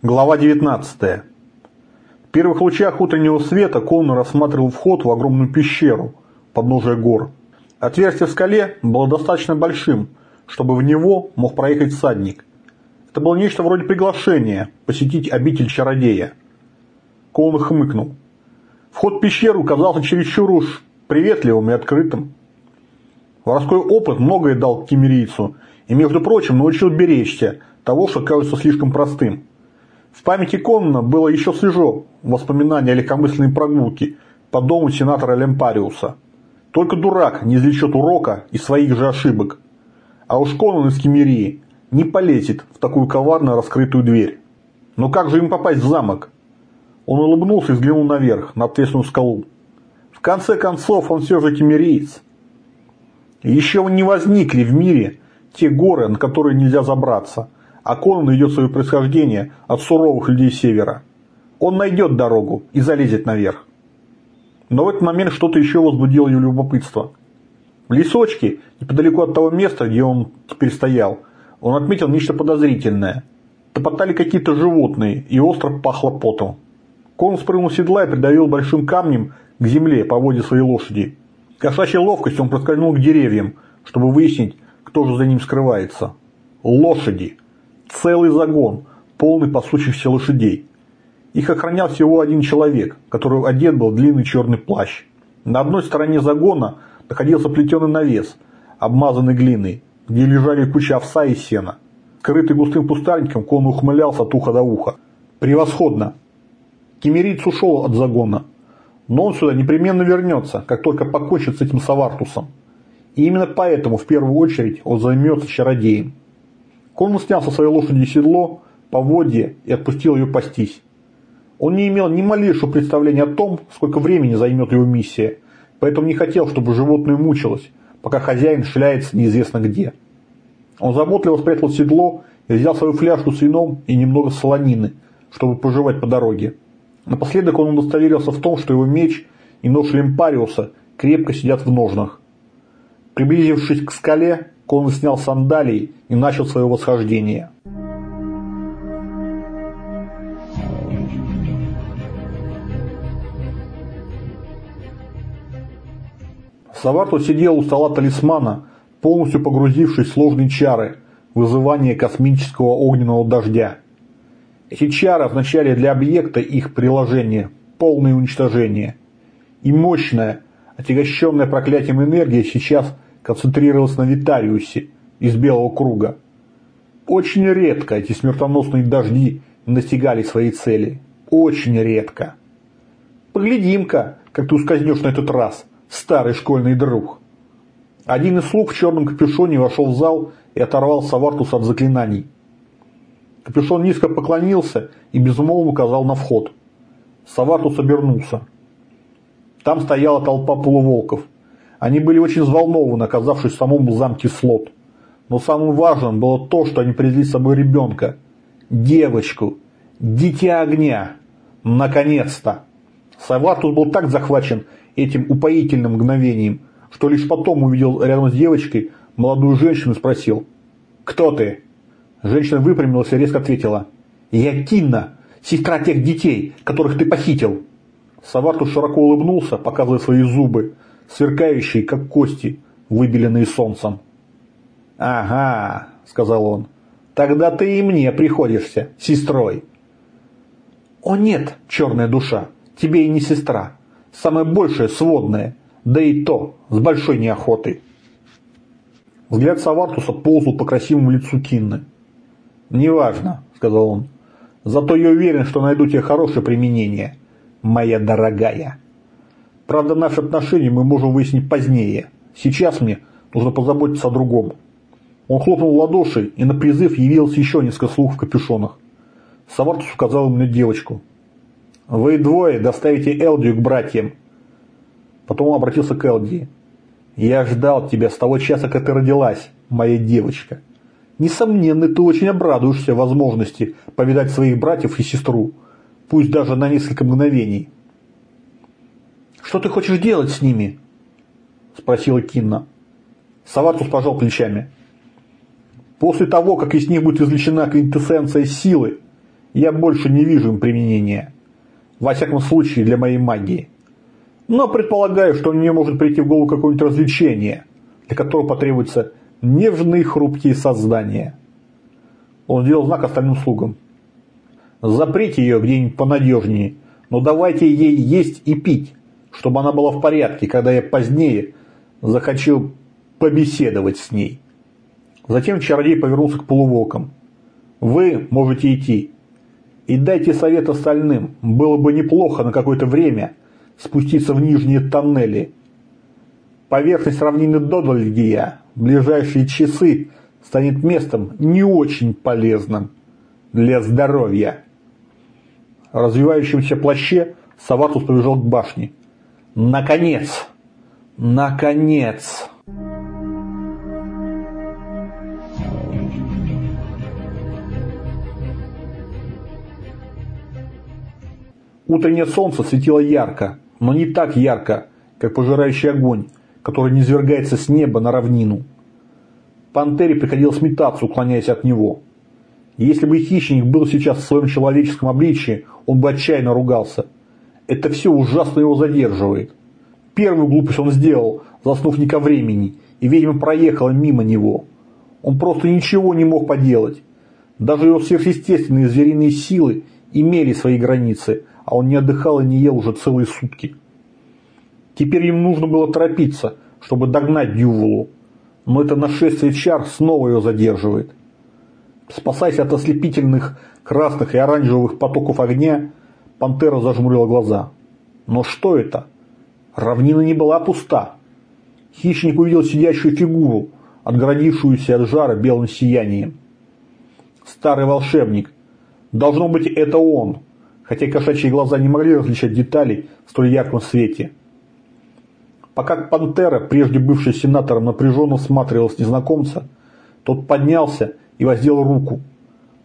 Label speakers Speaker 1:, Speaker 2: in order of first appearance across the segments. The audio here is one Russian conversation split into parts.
Speaker 1: Глава 19. В первых лучах утреннего света Коннор рассматривал вход в огромную пещеру, подножия гор. Отверстие в скале было достаточно большим, чтобы в него мог проехать всадник. Это было нечто вроде приглашения посетить обитель чародея. Коннор хмыкнул. Вход в пещеру казался чересчур уж приветливым и открытым. Воровской опыт многое дал кемерийцу и, между прочим, научил беречься того, что кажется слишком простым. В памяти Конна было еще свежо воспоминание о легкомысленной прогулке по дому сенатора Лемпариуса – только дурак не извлечет урока из своих же ошибок. А уж Конан из Кемерии не полезет в такую коварно раскрытую дверь. Но как же им попасть в замок? Он улыбнулся и взглянул наверх, на ответственную скалу. В конце концов, он все же кемериец. Еще не возникли в мире те горы, на которые нельзя забраться, а Конан идет свое происхождение от суровых людей севера. Он найдет дорогу и залезет наверх. Но в этот момент что-то еще возбудило ее любопытство. В лесочке, неподалеку от того места, где он теперь стоял, он отметил нечто подозрительное. Топотали какие-то животные, и остро пахло потом. Кон спрыгнул с седла и придавил большим камнем к земле по воде своей лошади. Кошачьей ловкостью он проскользнул к деревьям, чтобы выяснить, кто же за ним скрывается. Лошади. Целый загон, полный пасущихся лошадей. Их охранял всего один человек, который одет был в длинный черный плащ. На одной стороне загона находился плетеный навес, обмазанный глиной, где лежали куча овса и сена. Скрытый густым пустарником, кон ухмылялся от уха до уха. Превосходно! Кемериц ушел от загона, но он сюда непременно вернется, как только покончит с этим Савартусом. И именно поэтому в первую очередь он займется чародеем. Конан снял со своей лошади седло, поводье и отпустил ее пастись. Он не имел ни малейшего представления о том, сколько времени займет его миссия, поэтому не хотел, чтобы животное мучилось, пока хозяин шляется неизвестно где. Он заботливо спрятал седло и взял свою фляжку с вином и немного солонины, чтобы пожевать по дороге. Напоследок он удостоверился в том, что его меч и нож Лемпариуса крепко сидят в ножнах. Приблизившись к скале, Конан снял сандалии и начал свое восхождение. Саварту сидел у стола талисмана, полностью погрузившись в сложные чары вызывания космического огненного дождя. Чары означали для объекта их приложения полное уничтожение. И мощная, отягощенная проклятием энергия сейчас концентрировалась на Витариусе из Белого Круга. Очень редко эти смертоносные дожди достигали своей цели. Очень редко. Поглядим-ка, как ты ускользнешь на этот раз – старый школьный друг. Один из слуг в черном капюшоне вошел в зал и оторвал Савартус от заклинаний. Капюшон низко поклонился и безмолвно указал на вход. Савартус обернулся. Там стояла толпа полуволков. Они были очень взволнованы, оказавшись в самом замке Слот. Но самым важным было то, что они привезли с собой ребенка. Девочку. Дитя огня. Наконец-то. Савартус был так захвачен этим упоительным мгновением, что лишь потом увидел рядом с девочкой молодую женщину и спросил «Кто ты?». Женщина выпрямилась и резко ответила «Я Кинна, сестра тех детей, которых ты похитил». Саварту широко улыбнулся, показывая свои зубы, сверкающие, как кости, выбеленные солнцем. «Ага», — сказал он, — «тогда ты и мне приходишься, сестрой». «О нет, черная душа, тебе и не сестра. Самое большее сводное, да и то с большой неохотой. Взгляд Савартуса ползал по красивому лицу Кинны. «Неважно», — сказал он. «Зато я уверен, что найду тебе хорошее применение, моя дорогая. Правда, наши отношения мы можем выяснить позднее. Сейчас мне нужно позаботиться о другом». Он хлопнул в ладоши, и на призыв явилось еще несколько слуг в капюшонах. Савартус указал им на девочку, вы двое доставите Элдию к братьям. Потом он обратился к Элдии. Я ждал тебя с того часа, как ты родилась, моя девочка. Несомненно, ты очень обрадуешься возможности повидать своих братьев и сестру, пусть даже на несколько мгновений. Что ты хочешь делать с ними? – спросила Кинна. Саватус пожал плечами. «После того, как из них будет извлечена квинтэссенция силы, я больше не вижу им применения. Во всяком случае, для моей магии. Но предполагаю, что мне может прийти в голову какое-нибудь развлечение, для которого потребуются нежные хрупкие создания». Он сделал знак остальным слугам. «Заприте ее где-нибудь понадежнее, но давайте ей есть и пить, чтобы она была в порядке, когда я позднее захочу побеседовать с ней. Затем чародей повернулся к полуволкам. «Вы можете идти. И дайте совет остальным. Было бы неплохо на какое-то время спуститься в нижние тоннели. Поверхность равнины Додольгия в ближайшие часы станет местом не очень полезным для здоровья». В развивающемся плаще Саватус побежал к башне. «Наконец! Наконец!» Утреннее солнце светило ярко, но не так ярко, как пожирающий огонь, который низвергается с неба на равнину. Пантере приходилось метаться, уклоняясь от него. Если бы хищник был сейчас в своем человеческом обличии, он бы отчаянно ругался. Это все ужасно его задерживает. Первую глупость он сделал, заснув не ко времени, и ведьма проехала мимо него. Он просто ничего не мог поделать. Даже его сверхъестественные звериные силы имели свои границы, а он не отдыхал и не ел уже целые сутки. Теперь им нужно было торопиться, чтобы догнать Дюволу, но это нашествие чар снова ее задерживает. Спасаясь от ослепительных красных и оранжевых потоков огня, пантера зажмурила глаза. Но что это? Равнина не была пуста. Хищник увидел сидящую фигуру, отгородившуюся от жара белым сиянием. Старый волшебник. Должно быть, это он, хотя кошачьи глаза не могли различать детали в столь ярком свете. Пока пантера, прежде бывший сенатором, напряженно всматривалась незнакомца, тот поднялся и воздел руку.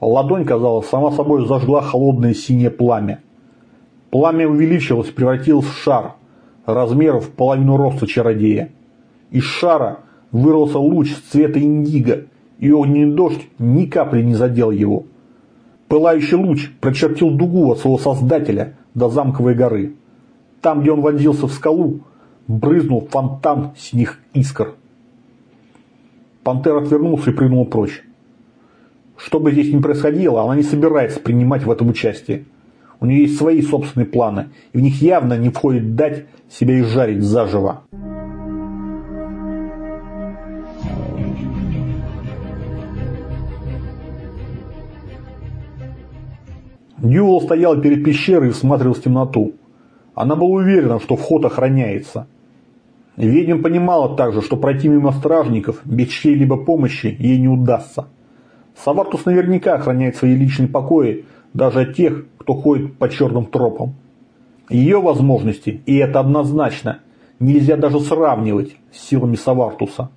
Speaker 1: Ладонь, казалось, сама собой зажгла холодное синее пламя. Пламя увеличилось, превратилось в шар, размеров в половину роста чародея. Из шара вырвался луч цвета индиго, и огненный дождь ни капли не задел его. Пылающий луч прочертил дугу от своего создателя до замковой горы. Там, где он вонзился в скалу, брызнул фонтан синих искр. Пантера отвернулся и прыгнул прочь. Что бы здесь ни происходило, она не собирается принимать в этом участие. У нее есть свои собственные планы, и в них явно не входит дать себя изжарить заживо. Дьювол стоял перед пещерой и всматривал в темноту. Она была уверена, что вход охраняется. Ведьма понимала также, что пройти мимо стражников без чьей-либо помощи ей не удастся. Савартус наверняка охраняет свои личные покои даже от тех, кто ходит по черным тропам. Ее возможности, и это однозначно, нельзя даже сравнивать с силами Савартуса.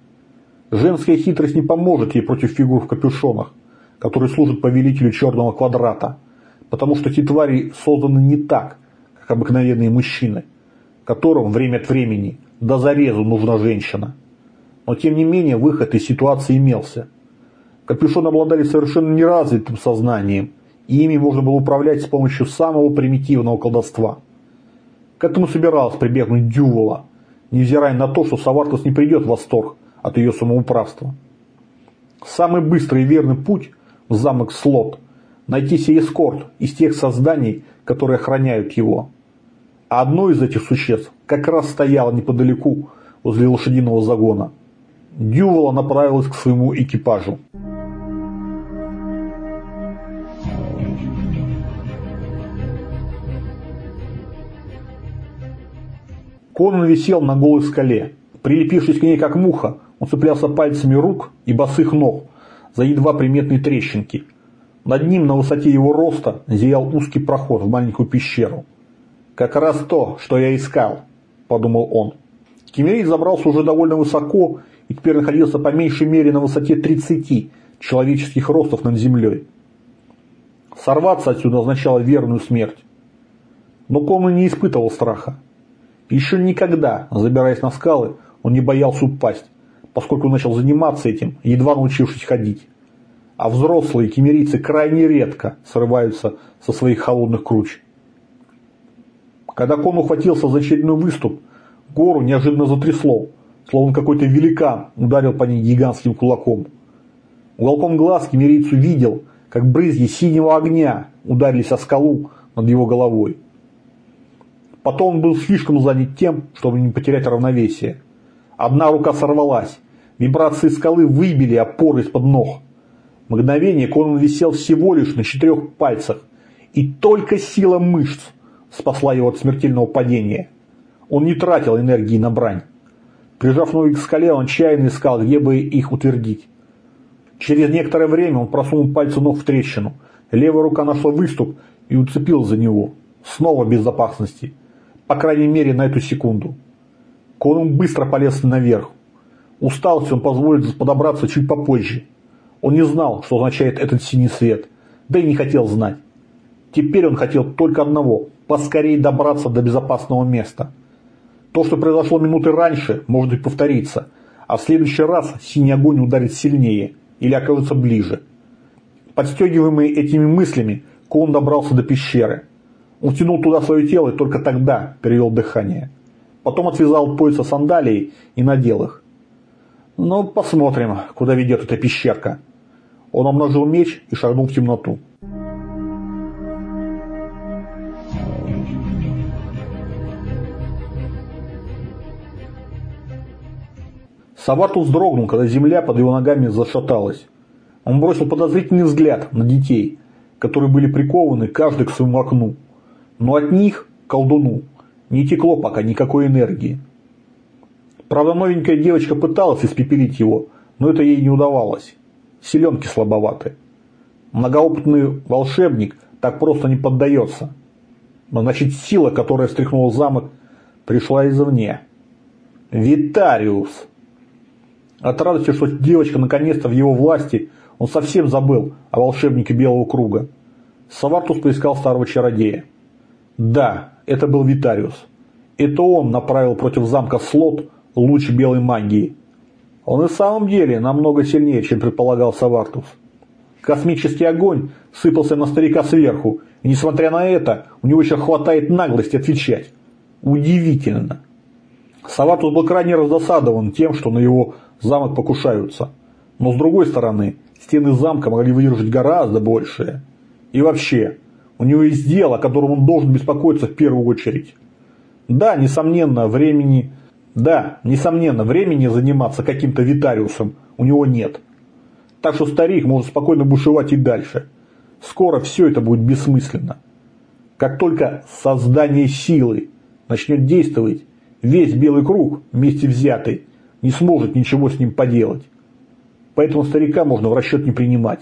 Speaker 1: Женская хитрость не поможет ей против фигур в капюшонах, которые служат повелителю черного квадрата – потому что эти твари созданы не так, как обыкновенные мужчины, которым время от времени до зарезу нужна женщина. Но тем не менее выход из ситуации имелся. Капюшоны обладали совершенно неразвитым сознанием, и ими можно было управлять с помощью самого примитивного колдовства. К этому собиралась прибегнуть Дювола, невзирая на то, что Савартус не придет в восторг от ее самоуправства. Самый быстрый и верный путь в замок Слот найти себе эскорт из тех созданий, которые охраняют его. А одно из этих существ как раз стояло неподалеку возле лошадиного загона. Дювала направилась к своему экипажу. Конан висел на голой скале. Прилепившись к ней как муха, он цеплялся пальцами рук и босых ног за едва приметные трещинки, над ним на высоте его роста зиял узкий проход в маленькую пещеру. «Как раз то, что я искал», – подумал он. Кемерит забрался уже довольно высоко и теперь находился по меньшей мере на высоте 30 человеческих ростов над землей. Сорваться отсюда означало верную смерть. Но Конан не испытывал страха. Еще никогда, забираясь на скалы, он не боялся упасть, поскольку начал заниматься этим, едва научившись ходить. А взрослые кемерийцы крайне редко срываются со своих холодных круч. Когда Кон ухватился за очередной выступ, гору неожиданно затрясло, словно какой-то великан ударил по ней гигантским кулаком. Уголком глаз кемерийцу видел, как брызги синего огня ударились о скалу над его головой. Потом он был слишком занят тем, чтобы не потерять равновесие. Одна рука сорвалась, вибрации скалы выбили опоры из-под ног. Мгновение Конан висел всего лишь на четырех пальцах, и только сила мышц спасла его от смертельного падения. Он не тратил энергии на брань. Прижав ноги к скале, он отчаянно искал, где бы их утвердить. Через некоторое время он просунул пальцы ног в трещину. Левая рука нашла выступ и уцепилась за него. Снова безопасности. По крайней мере, на эту секунду. Конун быстро полез наверх. Усталость он позволит подобраться чуть попозже. Он не знал, что означает этот синий свет. Да и не хотел знать. Теперь он хотел только одного – поскорее добраться до безопасного места. То, что произошло минуты раньше, может и повториться, а в следующий раз синий огонь ударит сильнее или окажется ближе. Подстегиваемый этими мыслями, Коун добрался до пещеры. Он тянул туда свое тело и только тогда перевел дыхание. Потом отвязал пояса сандалии и надел их. Ну, посмотрим, куда ведет эта пещерка. Он обнажил меч и шагнул в темноту. Саварту вздрогнул, когда земля под его ногами зашаталась. Он бросил подозрительный взгляд на детей, которые были прикованы каждый к своему окну. Но от них, колдуну, не текло пока никакой энергии. Правда, новенькая девочка пыталась испепелить его, но это ей не удавалось. Селенки слабоваты. Многоопытный волшебник так просто не поддается. Но значит сила, которая встряхнула замок, пришла извне. Витариус! От радости, что девочка наконец-то в его власти, он совсем забыл о волшебнике Белого Круга. Савартус поискал старого чародея. Да, это был Витариус. Это он направил против замка Слот луч белой магии. Он и в самом деле намного сильнее, чем предполагал Савартус. Космический огонь сыпался на старика сверху, и несмотря на это, у него еще хватает наглости отвечать. Удивительно. Савартус был крайне раздосадован тем, что на его замок покушаются. Но с другой стороны, стены замка могли выдержать гораздо большее. И вообще, у него есть дело, о котором он должен беспокоиться в первую очередь. Да, несомненно, времени... Да, несомненно, времени заниматься каким-то Витариусом у него нет. Так что старик может спокойно бушевать и дальше. Скоро все это будет бессмысленно. Как только создание силы начнет действовать, весь белый круг вместе взятый не сможет ничего с ним поделать. Поэтому старика можно в расчет не принимать.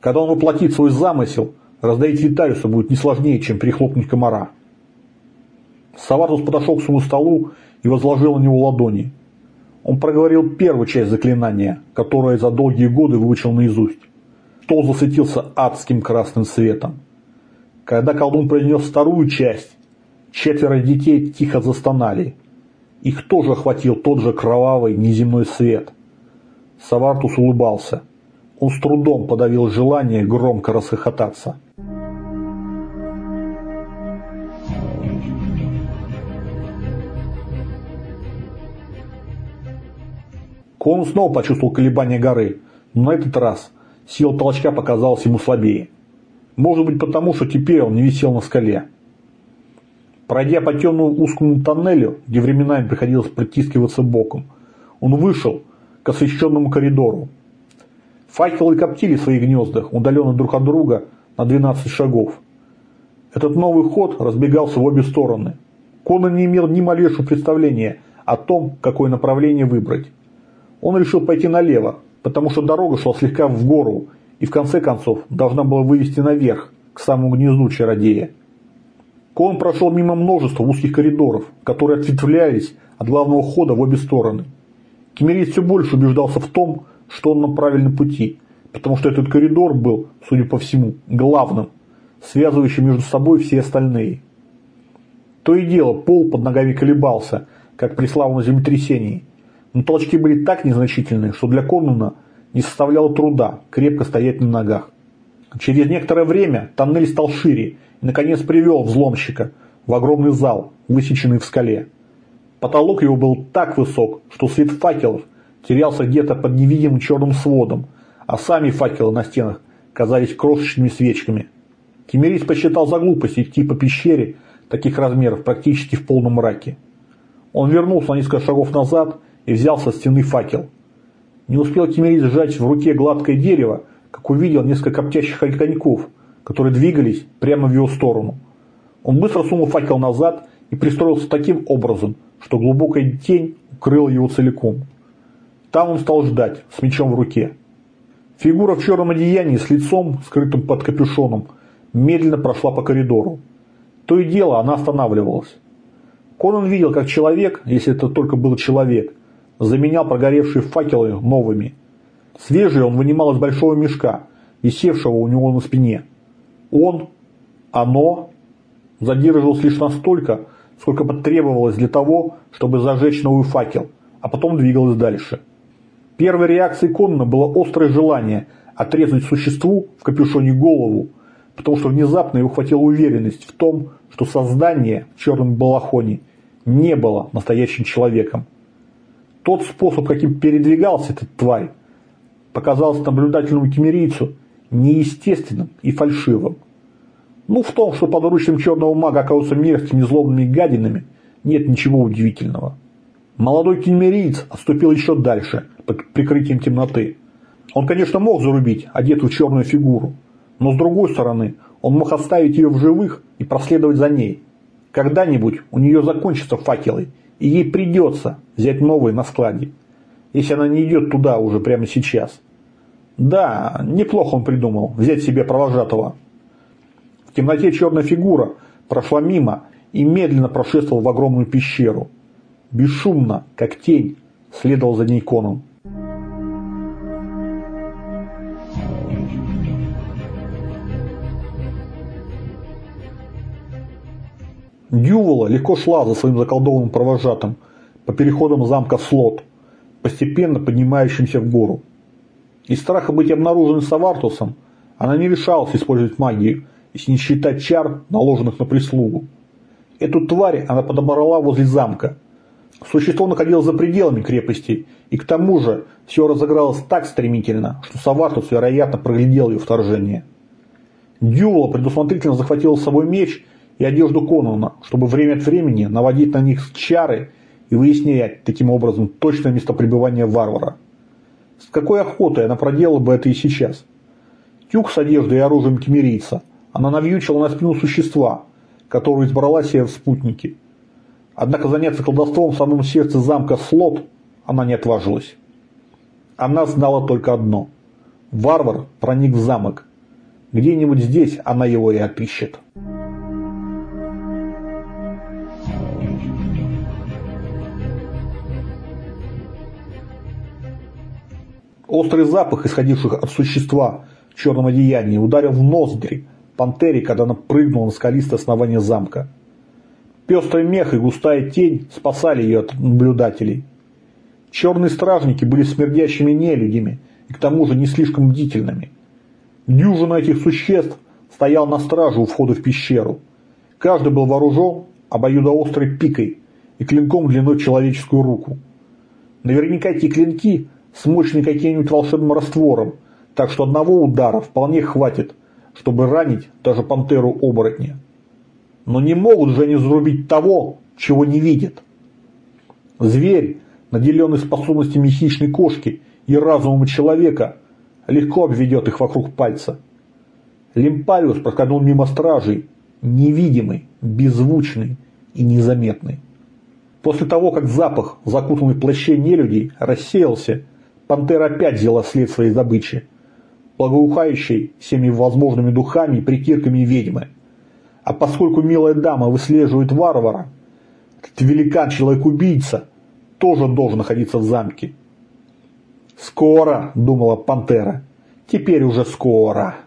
Speaker 1: Когда он воплотит свой замысел, раздавить Витариуса будет не сложнее, чем прихлопнуть комара. Саватус подошел к своему столу и возложил на него ладони. Он проговорил первую часть заклинания, которое за долгие годы выучил наизусть. Стол засветился адским красным светом. Когда колдун произнес вторую часть, четверо детей тихо застонали – их тоже охватил тот же кровавый неземной свет. Савартус улыбался. Он с трудом подавил желание громко расхохотаться. Кон снова почувствовал колебания горы, но на этот раз сила толчка показалась ему слабее. Может быть потому, что теперь он не висел на скале. Пройдя по темному узкому тоннелю, где временами приходилось протискиваться боком, он вышел к освещенному коридору. Факелы коптили в своих гнездах, удаленно друг от друга на 12 шагов. Этот новый ход разбегался в обе стороны. Конан не имел ни малейшего представления о том, какое направление выбрать. Он решил пойти налево, потому что дорога шла слегка в гору и в конце концов должна была вывести наверх, к самому гнезду чародея. Кон прошел мимо множества узких коридоров, которые ответвлялись от главного хода в обе стороны. Кемериец все больше убеждался в том, что он на правильном пути, потому что этот коридор был, судя по всему, главным, связывающим между собой все остальные. То и дело, пол под ногами колебался, как при славном землетрясении, Но толчки были так незначительны, что для Конуна не составляло труда крепко стоять на ногах. Через некоторое время тоннель стал шире и, наконец, привел взломщика в огромный зал, высеченный в скале. Потолок его был так высок, что свет факелов терялся где-то под невидимым черным сводом, а сами факелы на стенах казались крошечными свечками. Кемерис посчитал за глупость идти по пещере таких размеров практически в полном мраке. Он вернулся на несколько шагов назад и взял со стены факел. Не успел Кемерис сжать в руке гладкое дерево, как увидел несколько коптящих огоньков, которые двигались прямо в его сторону. Он быстро сунул факел назад и пристроился таким образом, что глубокая тень укрыла его целиком. Там он стал ждать, с мечом в руке. Фигура в черном одеянии с лицом, скрытым под капюшоном, медленно прошла по коридору. То и дело она останавливалась. Конан видел, как человек, если это только был человек, заменял прогоревшие факелы новыми. Свежие он вынимал из большого мешка, висевшего у него на спине. Он, оно, задерживалось лишь настолько, сколько потребовалось для того, чтобы зажечь новый факел, а потом двигалось дальше. Первой реакцией Конна было острое желание отрезать существу в капюшоне голову, потому что внезапно его хватила уверенность в том, что создание в черном балахоне не было настоящим человеком. Тот способ, каким передвигался этот тварь, показался наблюдательному кемерийцу неестественным и фальшивым. Ну, в том, что подручным черного мага оказываются мерзкими злобными гадинами, нет ничего удивительного. Молодой кемериец отступил еще дальше, под прикрытием темноты. Он, конечно, мог зарубить одетую в черную фигуру, но с другой стороны, он мог оставить ее в живых и проследовать за ней. Когда-нибудь у нее закончатся факелы, и ей придется взять новые на складе, если она не идет туда уже прямо сейчас. Да, неплохо он придумал взять себе провожатого. В темноте черная фигура прошла мимо и медленно прошествовала в огромную пещеру. Бесшумно, как тень, следовал за ней Конан. Дювола легко шла за своим заколдованным провожатым по переходам замка Слот, постепенно поднимающимся в гору. Из страха быть обнаруженной Савартусом, она не решалась использовать магию, если не считать чар, наложенных на прислугу. Эту тварь она подобрала возле замка. Существо находилось за пределами крепости, и к тому же все разыгралось так стремительно, что Савартус, вероятно, проглядел ее вторжение. Дювола предусмотрительно захватила с собой меч и одежду Конуна, чтобы время от времени наводить на них чары и выяснять таким образом точное место пребывания варвара. С какой охотой она проделала бы это и сейчас? Тюк с одеждой и оружием кемерийца она навьючила на спину существа, которое избрала себе в спутники. Однако заняться колдовством в самом сердце замка Слот она не отважилась. Она знала только одно. Варвар проник в замок. Где-нибудь здесь она его и отыщет. Острый запах, исходивших от существа в черном одеянии, ударил в ноздри пантере, когда она прыгнула на скалистое основание замка. Пестрый мех и густая тень спасали ее от наблюдателей. Черные стражники были смердящими нелюдями и к тому же не слишком бдительными. Дюжина этих существ стоял на страже у входа в пещеру. Каждый был вооружен обоюдоострой пикой и клинком длиной в человеческую руку. Наверняка эти клинки смоченный каким-нибудь волшебным раствором, так что одного удара вполне хватит, чтобы ранить даже пантеру оборотня. Но не могут же они зарубить того, чего не видят. Зверь, наделенный способностями хищной кошки и разумом человека, легко обведет их вокруг пальца. Лимпариус проскользнул мимо стражей, невидимый, беззвучный и незаметный. После того, как запах, закутанный в плаще нелюдей, рассеялся, Пантера опять взяла след своей добычи, благоухающей всеми возможными духами и притирками ведьмы. А поскольку милая дама выслеживает варвара, этот великан-человек-убийца тоже должен находиться в замке. «Скоро», — думала пантера, — «теперь уже скоро».